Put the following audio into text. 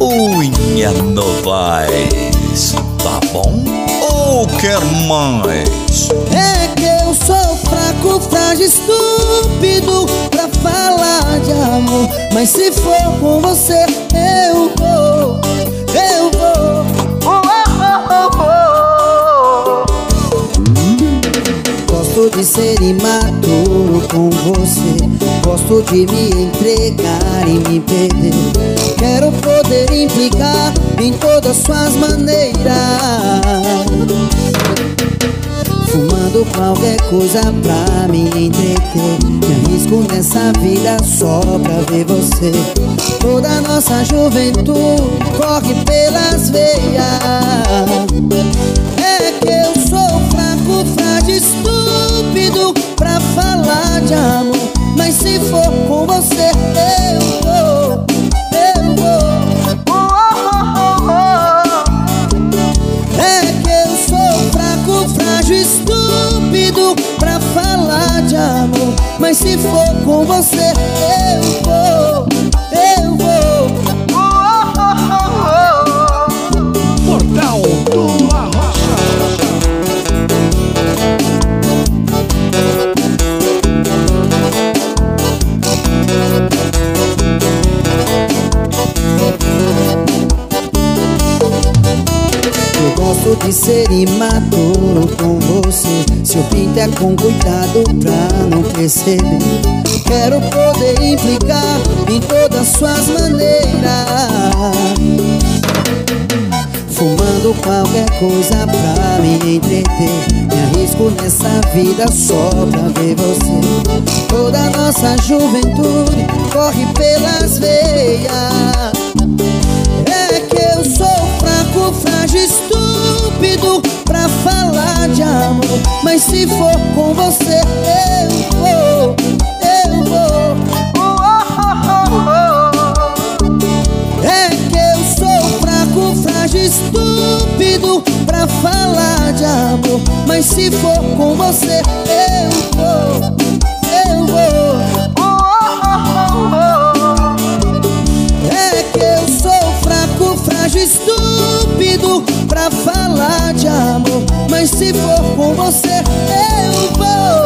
Unha Novaes, tá bom? Ou quer mais? É que eu sou fraco, frágil, estúpido pra falar de amor. Mas se for com você, eu Gosto de ser imaturo com você. Gosto de me entregar e me perder. Quero poder implicar em todas suas maneiras. Fumando qualquer coisa pra me entreter Me arrisco nessa vida só pra ver você Toda nossa juventude corre pelas veias frágil, estúpido Pra falar de amor Mas se for com você eu vou, Eu de ser imaturo com você. Seu pinto é com cuidado pra não perceber Quero poder implicar em todas suas maneiras. Fumando qualquer coisa pra me entreter. Me arrisco nessa vida só pra ver você. Toda nossa juventude corre se for com você eu vou, eu vou. Oh, oh, oh, é que eu sou fraco, frágil, estúpido pra falar de amor. Mas se for com você eu vou, eu vou. É que eu sou fraco, frágil, estúpido pra falar de amor. Mas se for com você, eu vou.